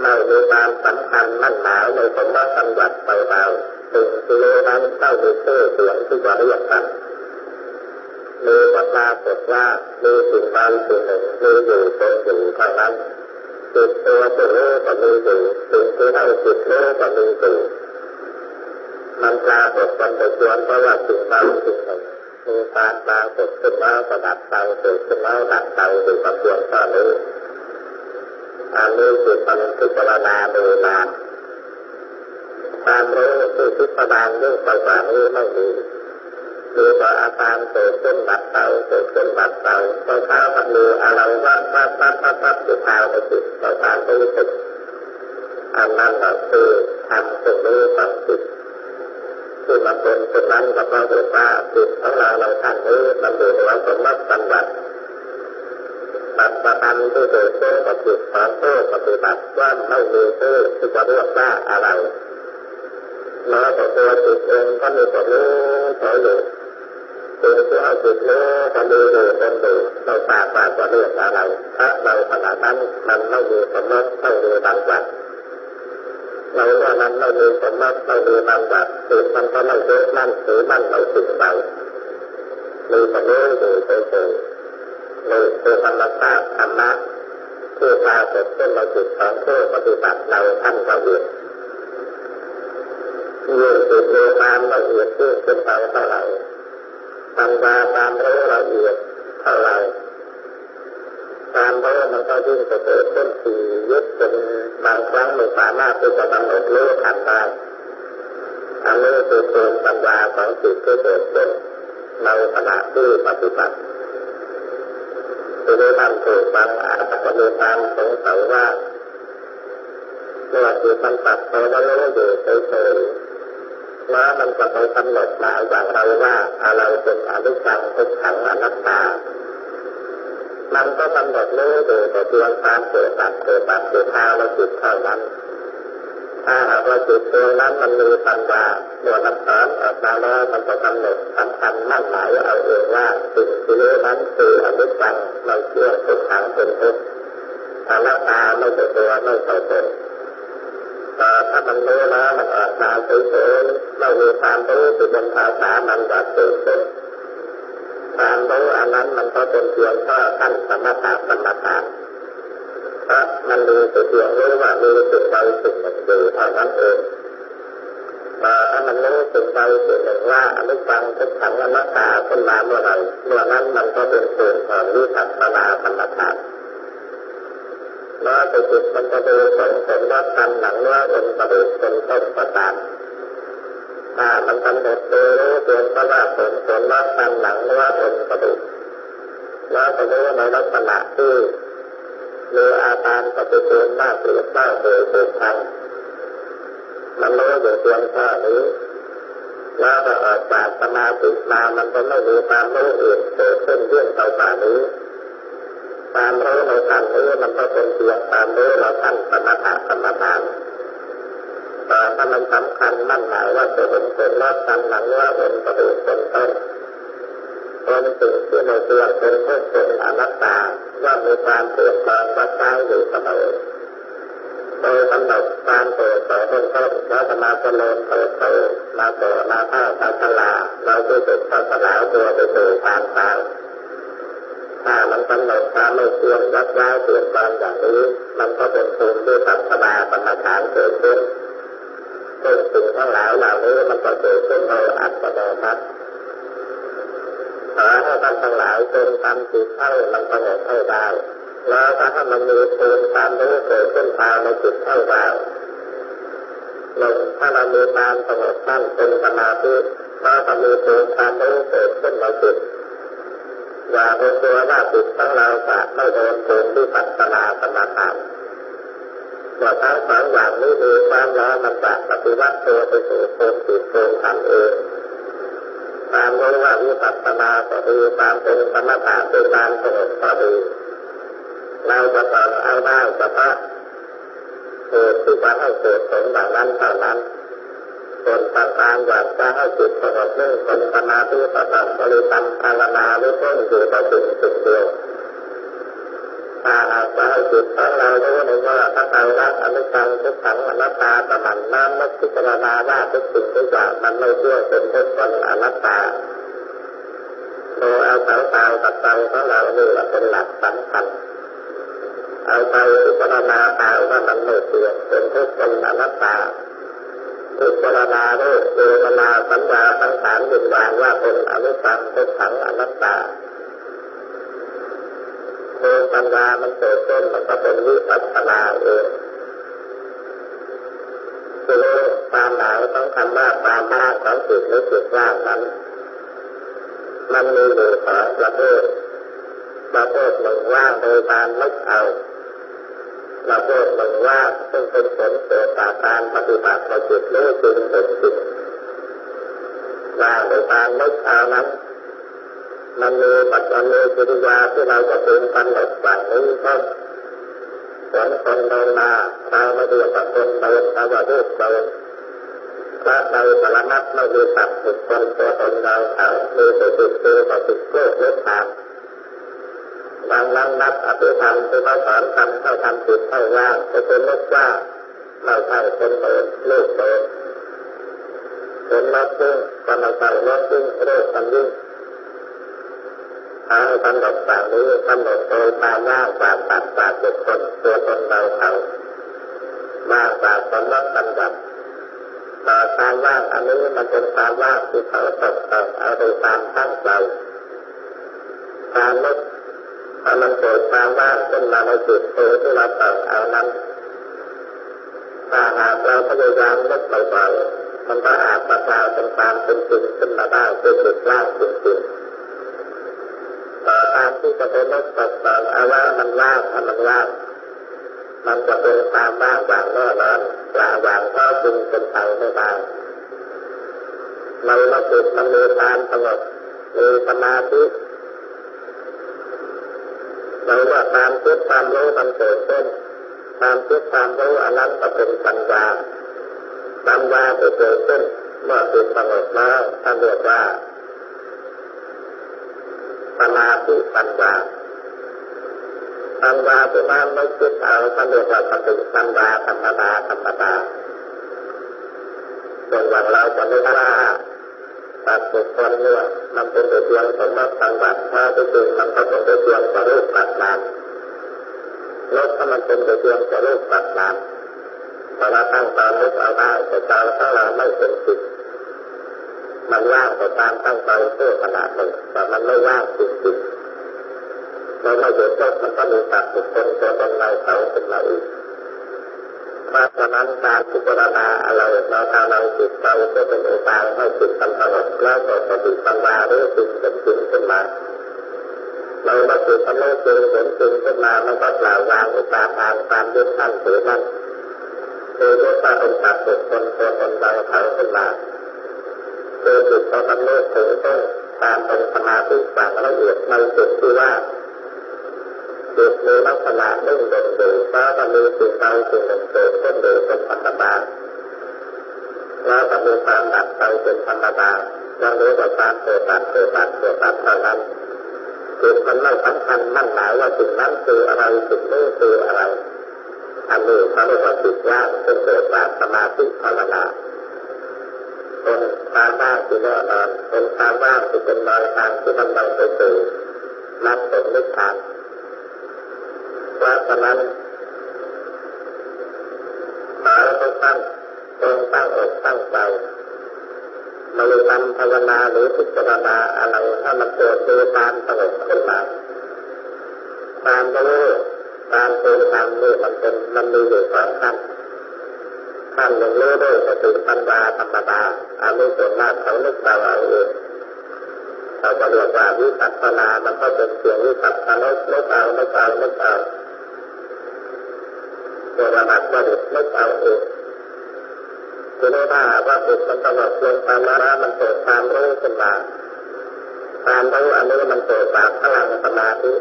ไม่มีความสำคัญมั่นหมายในสมมติสัญญัติไปเราสิ่งที่รู้นั้นเท่ามีชื่อเสียงที่จะเรียกกันมีวัฏากฏว่ามีสิ่งใดสิ่งหนึ่งมีอยู่เป็นอยู่เท่านั้นจิตตัวผู้รู้ก็มีอยู่สิ่งที่ให้จิตรู้ก็มีอยู่ มันปรากฏกันไปชวนเพราะว่าสิ่งใดสิ่งหนึ่งมีการปรากฏขึ้นแล้วก็ดับไปเกิดขึ้นแล้วดับไปอยู่กับเพียงเท่านี้อันนี้จิตมันพิจารณาดูนานความรู้ที่พิจารณาเรื่องไปกว่านี้ไม่มีคือต่ออาการเกิดขึ้นดับเตาเกิดขึ้นดับเตาตอนเช้ามันมีอะไรว่าปั๊บปั๊บปั๊บปั๊บอยู่ภายในจิตต่อการรู้สึกอันนั้นก็คือทำสิ่งนี้ของจิต ที่มันเป็นเช่นนั้นก็เพราะว่าจิตของเราเราท่านนี้มันอยู่ในสมมติสัญญาปัจจุบันที่เกิดขึ้นกับจิตของผู้ปฏิบัติว่าไม่มีผู้ที่จะเรียกว่าอะไรแม้แต่ตัวจิตเองก็มีตัวรู้ตัวอยู่สิ่งที่ให้จิตรู้ก็มีอยู่เป็นอยู่เราทราบว่าจะเรียกอะไรถ้าเราขณะนั้นมันไม่มีสมมติไม่มีบังคับ เราว่ามันไม่มีสมมติไม่มีบังคับจิตมันก็ไม่ยึดมั่นถือมั่นในสิ่งใดมีแต่รู้อยู่เฉยๆนี่คือธรรมชาติธรรมะทที่ปรากฏขึ้นในจิตของผู้ปฏิบัติเราท่านละเอียดยิ่งจิตมีความละเอียดยิ่งขึ้นไปเท่าไหร่ปัญญาความรู้ละเอียดเท่าไหร่ความรู้มันก็ยิ่งจะเกิดขึ้นทียึดางครั้งไม่สามารถที่จะกำหนดรู้ทันได้อันนี้คือภูมิปัญญาของจิตที่เกิดขึ้นในขณะที่ปฏิบัติคือได้ทำถูกบางอาจจะมีความสงสัยว่าเมื่อจิตมันตัดไปแล้วรู้อยู่เฉยๆว่ามันจะไปกำหนดหมายอย่างไรว่าอะไรเป็นอนิจจังทุกขังอนัตตามันก็กำหนดรู้อยู่แต่เพียงความเกิดตัดเกิดตัดคือภาวะจิต เท่านั้น ถ้าหากว่าจิตตัวนั้นมันมีปัญญาเมื่อมันถอนออกมาแล้วมันจะกำหนดสำคัญมั่นหมายเอาเองว่าสิ่งที่รู้นั้นคืออนิจจังไม่เชื่อทุกขังเป็นทุกข์อนัตตาไม่ใช่ตัวไม่ใช่ตนแต่ถ้ามันรู้แล้วมันออกมาเฉยๆไม่มีความรู้ที่เป็นภาษามันจะเกิดขึ้นความรู้อันนั้นมันก็เป็นเพียงแค่ขั้นสมถะสมถะ มันมีแต่เพียงรู้ว่ามีสิ่งใดสิ่งหนึ่งอยู่เท่านั้นเองแต่ถ้ามันรู้สิ่งใดสิ่งหนึ่งว่าอนุปังทุกขังอนัตตาขึ้นมาเมื่อไรเมื่อนั้นมันก็เป็นส่วนของวิปัสสนาธรรมชาติแล้วจิตมันจะดูผลผลว่ากันหลังว่าองค์ประดุเป็นต้นประการถ้ามันกำหนดดูรู้เพียงว่าผลผลว่ากันหลังว่าองค์ประดุแล้วจะรู้ในลักษณะที่ มีอาการปฏิกูลมากหรือมากเลยเกิดทางมันรู้อยู่เพียงแค่นี้แล้วก็ออกจากสมาธิมามันก็ไม่มีความรู้อื่นเกิดขึ้นเรื่องต่างๆนี้ความรู้ในทางนี้มันก็เป็นเพียงความรู้ในทางสมถะสมถะแต่ถ้ามันสำคัญมั่นหมายว่าจะเป็นผลลัพธ์ทางหลังว่าเป็นประดุเป็นต้นเป็นสิ่งที่ในเรื่องเป็นทุกข์เป็นอนัตตา ว่ามีความเปลี่ยนแปลงวัดใจอยู่เสมอโดยกำหนดการเติบโตต้นต้นแล้วจะมาเจริญเติบโตมาโตมาเท่าตาสลาเราจะติดตาสลาตัวไปสู่ทางตายถ้ามันกำหนดความไม่เที่ยงยัดย้ายเปลี่ยนแปลงอย่างนี้ มันก็เป็นภูมิที่ตัดสบาปรรฐานเกิดขึ้นซึ่งสิ่งทั้งหลายเหล่านี้มันก็เกิดขึ้นโดยอัตโนมัติ ท่านทั้งหลายจงทำจิตให้มันสงบให้ได้แล้วถ้ามันมีภูมิความรู้เกิดขึ้นภายในจิตให้ได้หนึ่งถ้าเรามีความสงบตั้งเป็นสมาธิแล้วก็มีภูมิความรู้เกิดขึ้นในจิตอย่าไปกลัวว่าจิตของเราจะไม่โดนภูมิที่ปัสสนาสมาธิว่าทั้งสองอย่างนี้มีความร้อนมันจะปฏิวัติตัวไปสู่ภูมิจิตภูมิธรรมเอง ความรู้ว่าวิปัสสนาก็ดีความเป็นสมถะเป็นกามสงบก็ดีเราจะต้องเอาได้เฉพาะเหตุที่จะให้เกิดผลอย่างนั้นเท่านั้นส่วนต่างๆอยากจะให้จิตสงบนิ่งเป็นสมาธิประสานบริกรรมภาวนาหรือเพ่งอยู่ต่อสิ่งสิ่งเดียว ถ้าหากว่าจิตของเรารู้ในว่าถ้าเรารักอนิจจังทุกขังอนัตตาตมันน้ำนักพิจารณาว่าทุกสิ่งทุกอย่างมันไม่เที่ยงเป็นทุกข์เป็นอนัตตาโดยเอาสาตาตัดใจของเรานี่แหละเป็นหลักสำคัญเอาไปพิจารณาตาว่ามันไม่เที่ยงเป็นทุกข์เป็นอนัตตาพิจารณาด้วยเวทนาสัญญาสังขารวิญญาณว่าเป็นอนิจจังทุกขังอนัตตา คือปัญญามันเกิดขึ้นมันก็เป็นวิปัสสนาเองคือความหมายของคำว่าความว่างของจิตหรือจิตว่างนั้น มันมีอยู่สองประเภทประเภทหนึ่งว่างโดยการนึกเอาประเภทหนึ่งว่างซึ่งเป็นผลเกิดจากการปฏิบัติในจิตรู้จริงเป็นจริงว่างโดยการนึกเอานั้น มันมีปัจจัยมีกิริยาที่เราจะเป็นกำหนดแบบนี้ก็ฝนคนเดินมาเราไม่เรียกว่าคนเดินเราว่ารูปเดินพระในสารนัตไม่มีสัตว์บุคคลตัวตนเราเขามีแต่จิตคือต่อจิตโลกเลือดขาดบางนั้นนับอภิธรรมที่เขาสอนทำเข้าทำจิตเข้าว่างจะเป็นนึกว่าเราใช่คนเดินลูกเดินเป็นนักซึ่งก็ไม่ใช่นักซึ่งโลกกันยิ่ง ถ้าให้กำหนดแบบนี้กำหนดโดยความว่างจากตัดจากบุคคลตัวตนเราเขาว่างจากสมมติบัญญัติต่ความว่างอันนี้มันเป็นความว่างที่เขาตกแต่งเอาโดยความตั้งใจการนึกถ้ามันเกิดความว่างขึ้นมาในจิตตัวที่เราแต่งเอานั้นถ้าหากเราพยายามนึกบ่อยๆมันก็อาจประกาศเป็นความเป็นจริงขึ้นมาได้เป็นจิตว่างจริงๆแต่การ ที่จะเป็นนึกตกแต่างอาว่ามันว่างมันว่าง มันจะเป็นความว่างอย่างแน่นอนกล่าวอย่างแท้จริงเป็นไปไม่ได้ในระจิตมันมีความสงบมีสมาธิเราว่าความคิดความรู้มันเกิดขึ้นความคิดความรู้อันนั้นก็เป็นปัญญาปัญญาที่เกิดขึ้นเมื่อจิตสงบแล้วท่านเรียกว่า มาธิปัญญาปัญญาที่มันไม่คิดเอาท่านเรียกว่าสติปัญญาธรรมดาธรรมดาส่วนอย่างเราจะไม่ว่าตัดบุคคลเนี่ยมันเป็นตัวเพียงสมมติสังวัตถ้าที่จริงมันก็เป็นตัวเพียงสรูปปัจจานลดถ้ามันเป็นตัวเพียงสรูปปัจจานแต่เราตั้งตอนนึกเอาได้แต่ใจถ้าเราไม่เป็นจิต มันว่างแต่ตามตั้งใจเพื่อขนาดหนึ่งแต่มันไม่ว่างจริงๆเราไม่เห็นว่ามันก็มีตัดบุคคลตัวตนเราเขาเป็นเราอีกเพราะฉะนั้นการพิจารณาอะไรเราทำเราจิตเราจะเป็นอุปาให้จิตสัมผัสแล้วก็สติปัญญาหรือจิตเป็นจริงขึ้นมาเรามาจิตสำเร็จจริงเห็นจริงขึ้นมามันก็กล่าววางอุปาทานความยึดมั่นถือมั่นคือยึดว่าเป็นสัตว์บุคคลตัวตนเราเขาขึ้นมา คือจิตเราสำเร็จถึงต้องการเป็นสมาธิอย่างละเอียดในจุดที่ว่าจิตมีลักษณะนิ่งเด่นดูเพราะมันมีสิ่งใดสิ่งหนึ่งเกิดขึ้นโดยเป็นธรรมดาแล้วก็มีความดับไปเป็นธรรมดายังรู้ว่าการเกิดดับเกิดดับเกิดดับเท่านั้นจิตมันไม่สำคัญมั่นหมายว่าสิ่งนั้นคืออะไรสิ่งนี้คืออะไรอันนี้เขาเรียกว่าจิตว่างเป็นเกิดจากสมาธิภาวนาามว่างที่แน่นอนเป็นความว่างที่เป็นแนวทางที่กำลังไปสู่มรรคผลนิพพานเพราะฉะนั้นขอให้ทุกท่านจงตั้งอกตั้งใจมาทำภาวนาหรือพิจารณาอะไรถ้ามันเกิดมีความสงบขึ้นมาความรู้ความเป็นธรรมนี่มันเป็นมันมีอยู่สองขั้นขั้นหนึ่งรู้ด้วยสติปัญญาธรรมดา อันนี้ส่วนมากเขานึกเราเอาเองเขาจะเรียกว่าวิปัสสนา มันก็เป็นเพียงวิปัสสนาไม่เอาไม่เอาไม่เอาตัวระดับว่าเด็กไม่เอาเองคือไม่ว่าว่าจิตมันสงบลงตามแล้วมันเกิดความรู้ขึ้นมาความรู้อันนี้มันเกิดจากพลังสมาธิ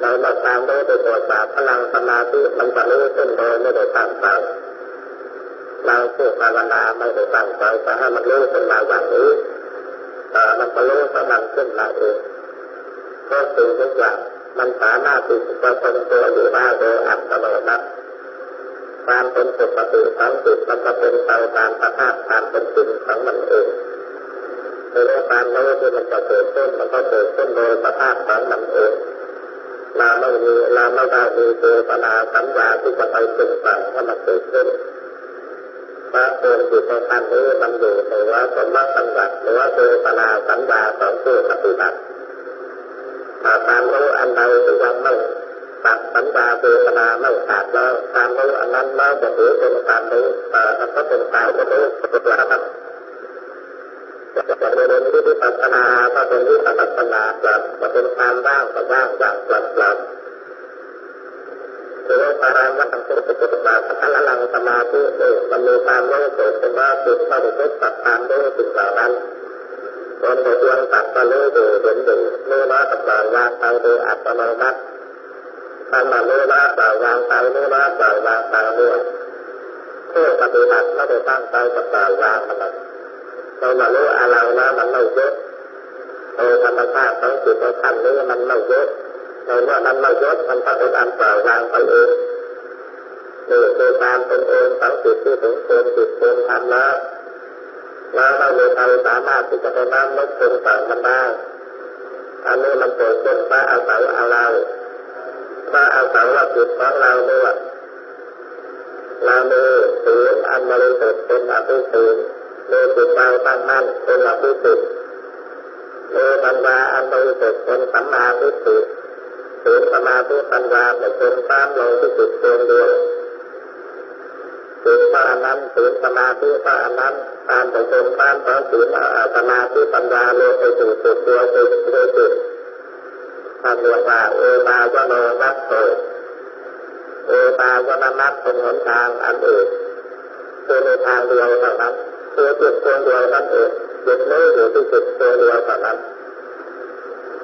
เราเราตามรู้โดยเกิดจากพลังสมาธิมันจะรู้ขึ้นโดยไม่ได้ตั้งใจ เราผู้ภาวนาไม่ได้ตั้งใจจะให้มันรู้ขึ้นมาอย่างนี้แต่มันก็รู้ของมันขึ้นมาเองก็สิ่งทุกอย่างมันสามารถที่จะทรงตัวอยู่ได้โดยอัตโนมัติความเป็นปกติของจิตมันก็เป็นไปตามสภาพความเป็นจริงของมันเองในเรื่องความรู้ที่มันจะเกิดขึ้นมันก็เกิดขึ้นโดยสภาพของมันเองเราไม่มีเราไม่ได้มีเจตนาสัญญาที่จะไปสึงสั่งให้มันเกิดขึ้นาะตัวจิตในขั้นนี้มันอยู่ในว่าสมมติสัญญาหรือว่าเจตนาสัญญาของผู้ปฏิบัติถ้าความรู้อันใดที่ยังไม่ตัดสัญญาเจตนาไม่ขาดแล้วความรู้อันนั้นแล้วจะถือเป็นความรู้แต่มันก็เป็นความรู้เป็นระดับจะเรียนวิปัสนาก็เป็นวิปัสนาแบบจะเป็นความว่างก็ว่างอย่างปลัดๆคือปา ราวัตถุปฏิบัติพัฒลังสมาธิเอมันมีความรู้เกิดเป็นว่าจิตเข้าไปยึดตัดตามรู้สิ่งเหล่านั้นจนในดวงตัดก็รู้ดูเห็นดูรู้ว่าตัดวางวางไปโดยอัตโนมัติทำมารู้ว่าปล่อยวางไปรู้ว่าปล่อยวางไปด้วยผู้ปฏิบัติไม่ได้ตั้งใจจะปล่อยวางมันเรามารู้อะไรนะมันไม่เยอะโดยธรรมชาติของจิตในขันนี้มันไม่เยอะในเมื่อมันไม่เยอะมันก็เป็นอันปล่อยวางไปเอง นี่คือการเป็นเองของจิตที่ถึงเป็นจิตเป็นธรรมแล้วแล้วเราเลยใครสามารถที่จะไปนั่งนึกปรุงแต่งมันได้อันนี้มันเกิดขึ้นเพราะอาศัยอะไรเพราะอาศัยว่าจิตของเราเนี่ยเรามีศีลอันบริสุทธิ์เป็นอภิศีลมีจิตใจตั้งมั่นเป็นอภิสิทธิ์มีปัญญาอันบริสุทธิ์เป็นสัมมาทิฏฐิศีลสมาธิปัญญาเป็นตามลงที่จิตดวงเดียวศีลพ ระอนันต์ศีลสมาธิพระอนันต์ตามไปเป็นตามของศีลสมาธิปัญญาโลงไปสู่จิตตัวจิตโดยจิตท่านเรียกว่าเอตาวโนนัตโตเอตาวนนัตเป็นหนทางอันอื่นคือในทางเดียวเท่านั้นคือจิตดวเดียวนั่นเองจิตนี้อยู่ที่จิตดวเดียวเท่านั้น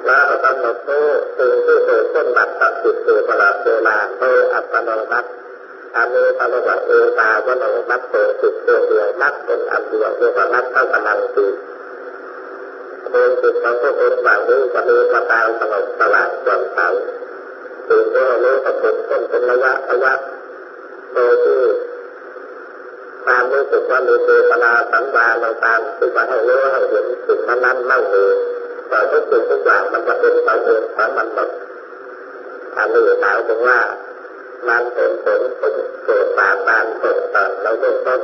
แล้วกำหนดรู้สิ่งที่เกิดขึ้นดับตัดจิตอยู่ตลอดเวลาโดยอัตโนมัติ อันนี้เขาเรียกว่าเอตาวโนนัตโตจิตดวงเดียวนัตเป็นอันเดียวเรียกว่านัตเท่ากำลังจิตดวงจิตของพวกเราบางนี้จะมีประกายสงบสว่างแจ่มใสสิ่งที่เรารู้ก็เกิดขึ้นเป็นระยะระยะโดยที่ความรู้สึกว่ามีเจตนาสัญญาในการที่จะให้รู้ให้เห็นสิ่งนั้นๆไม่มีแต่ทุกสิ่งทุกอย่างมันจะเป็นไปเองของมันหมดอันนี้หมายถึงว่า มันเป็นผลเป็นเกิดจากการตกต่งแล้วเริ่มต้น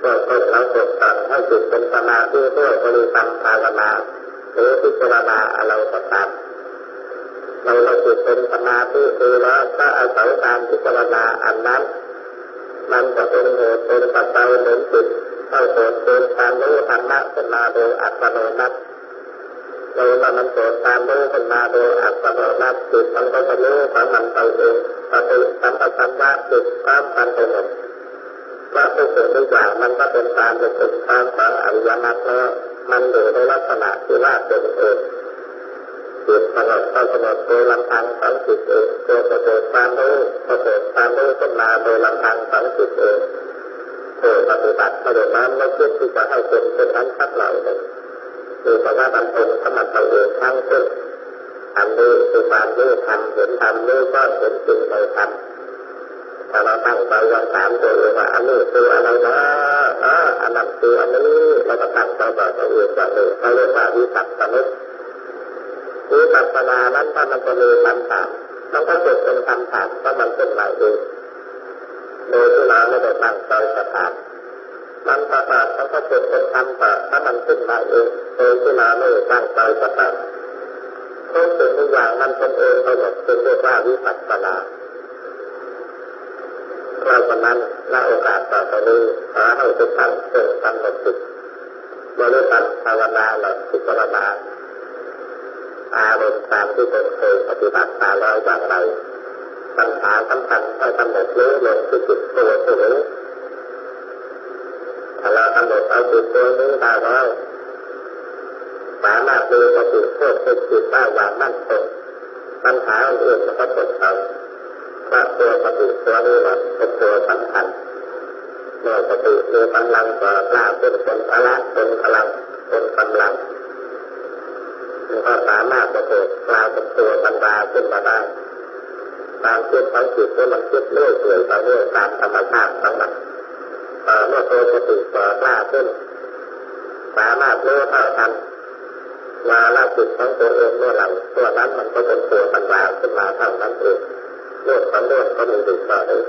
เริ่มต้นแล้วตกแต่งให้จิตเป็นสมาธิด้วยบริกรรมภาวนาหรือพิจารณาอะไรก็ตามเราเราจิตเป็นสมาธิคือแล้วก็อาศัยการพิจารณาอันนั้นมันจะเป็นเหตุเป็นปัจจัยหนุนจิตเข้าเกิดเป็นการรู้ธรรมะเป็นมาโดยอัตโนมัติ โดยมันเกิดการรู้เป็นมาโดยอัตโนมัติจิตมันก็จะรู้ของมันไปเองปฏิสัมปชัญญะจิตตามกันไปหมดว่าทุกสิ่งทุกอย่างมันก็เป็นตามเป็นติดตามของอริยมรรคแล้วมันอยู่ในลักษณะที่ว่าเป็นเองจิตสงบก็สงบโดยลำพังของจิตเองตัวประเกิดความรู้ประเกิดความรู้ขึ้นมาโดยลำพังของจิตเองผู้ปฏิบัติไม่ได้นั้นไม่คิดที่จะให้เป็นเป็นนั้นสักเหล่าหนึ่ง คือเพราะว่ามันเป็นสมัติเองทั้งสิ้นอันนี้คือความรู้ทำเห็นทำรู้ก็เห็นสิ่งในทำถ้าเราตั้งใจว่าสามตัวเองว่าอันนี้คืออะไรนะอ่าอันนั้นคืออันนี้เราก็ตั้งใจว่าตัวเองว่าเออเขาเรียกว่าวิสัชสนุวิปัสสนานั้นถ้ามันจะมีคำถามมันก็เกิดเป็นคำถามเพรามันเป็นมาเองโดยที่เราไม่ได้ตั้งใจจะถามมันประกาศมันก็เกิดเป็นคำตอบถ้ามันขึ้นมาเอง ยที่เราไม่ตั้งใจจะถามทุกสิ่งทุกอย่างมันเป็นเองไปหมดเป็นเรียกว่าวิปัสสนาเราคนนั้นณโอกาสต่อไปนี้ขอให้ทุกท่านเกิดกำหนดจิตบริกรรมภาวนาหลักพิจารณาอารมณ์ตามที่ตนเคยปฏิบัติมาแล้วอย่างไรปัญหาสำคัญให้กำหนดรู้ลงที่จิตตัวผู้รู้ถ้าเรากำหนดเอาจิตตัวนี้ได้แล้ว สามารถมีสติควบคุมจิตได้อย่างมั่นคงปัญหาอื่นก็จบไปเพราตัวสติตัวนี้แหละเป็นตัวสำคัญเมื่อสติมีกำลังก็กล้าเป็นเป็นพละเป็นพลังเป็นกำลังมันก็สามารถจะเกิดกลายเป็นตัวปัญญาขึ้นมาได้ตามคิดของจิตที่มันคิดเรื่อยเปื่อยไปเรื่อยตามธรรมชาติของมันเมื่อตัวสติเกิดกล้าขึ้นสามารถรู้เท่าทัน วาละจิตของตัวเองเมื่อไหร่ตัวนั้นมันก็เป็นตัวปัญญาขึ้นมาเท่านั้นเองเรื่องของเรื่องก็มีดีต่อเลย